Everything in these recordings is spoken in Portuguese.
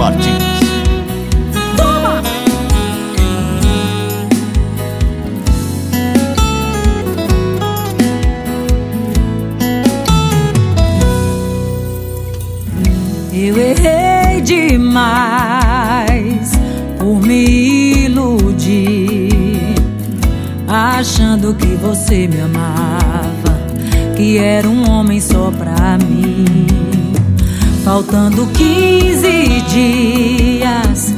Martins. Toma! Eu errei demais por me iludir, achando que você me amava, que era um homem só pra mim. Faltando 15 dias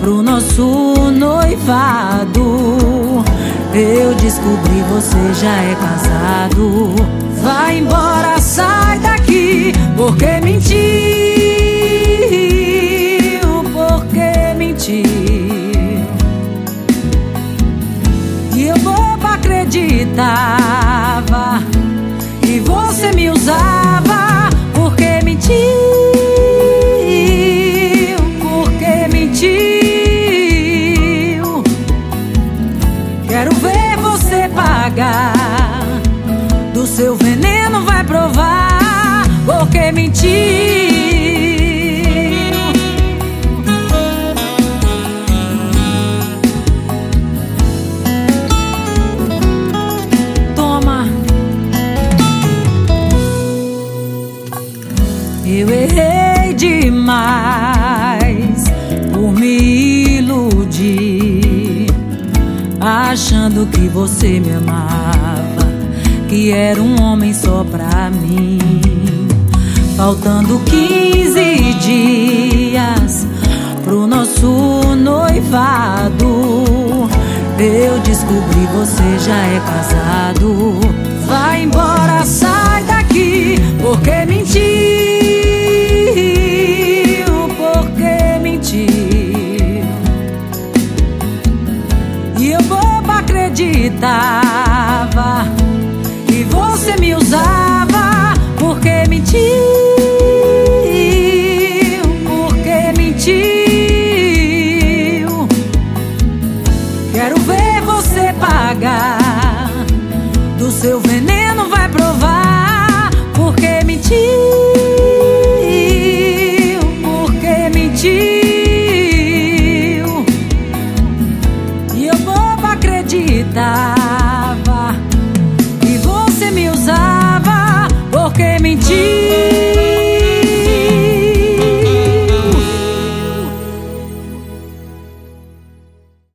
pro nosso noivado, eu descobri você já é casado. Vai embora, sai daqui, porque mentiu, porque mentiu. E eu bobo acreditava e você me usava mentiu. Quero ver você pagar do seu veneno vai provar porque mentiu. Toma. Eu errei demais por me iludir, achando que você me amava, que era um homem só pra mim. Faltando 15 dias pro nosso noivado, eu descobri você já é casado. Vai embora, sai acreditava e você me usava porque mentiu, porque mentiu. Quero ver você pagar do seu veneno vai provar porque mentiu,